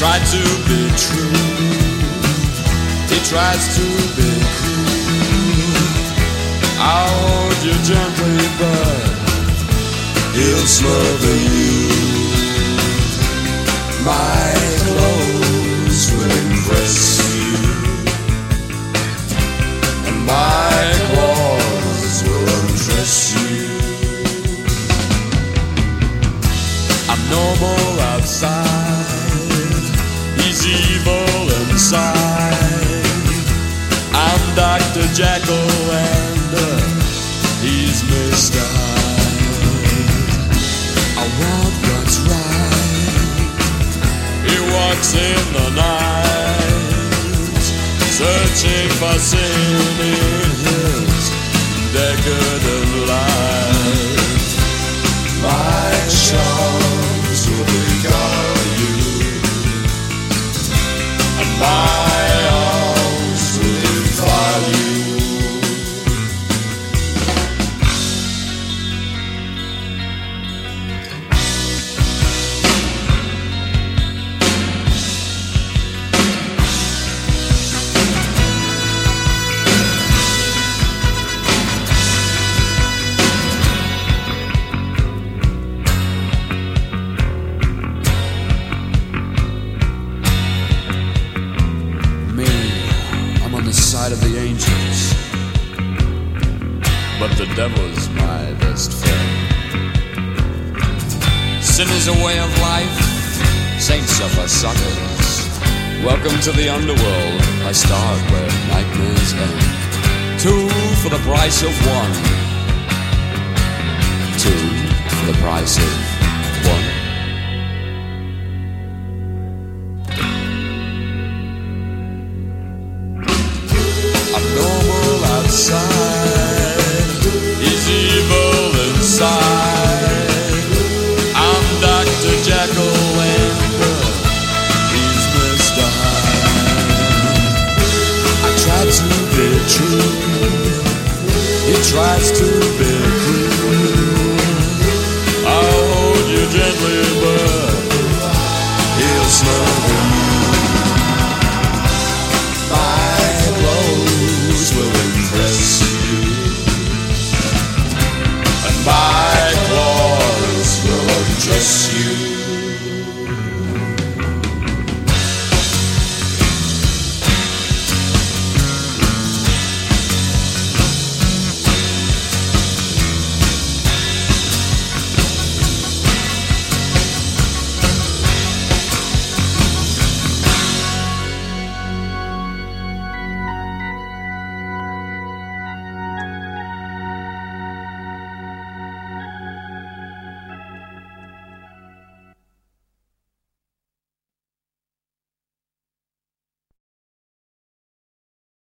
tried to be true. He tries to be cruel. I'll hold you gently, but he'll smother you. My clothes will impress you, and my claws will undress you. I'm normal outside, he's evil inside. I'm Dr. Jekyll and uh, he's Mr. Hyde. I want what's right. He walks in the night, searching for sin in his decadent and but the devil's my best friend. Sin is a way of life, saints are for suckers. Welcome to the underworld. I start where nightmares end. Two for the price of one. Two for the price of one. True. He tries to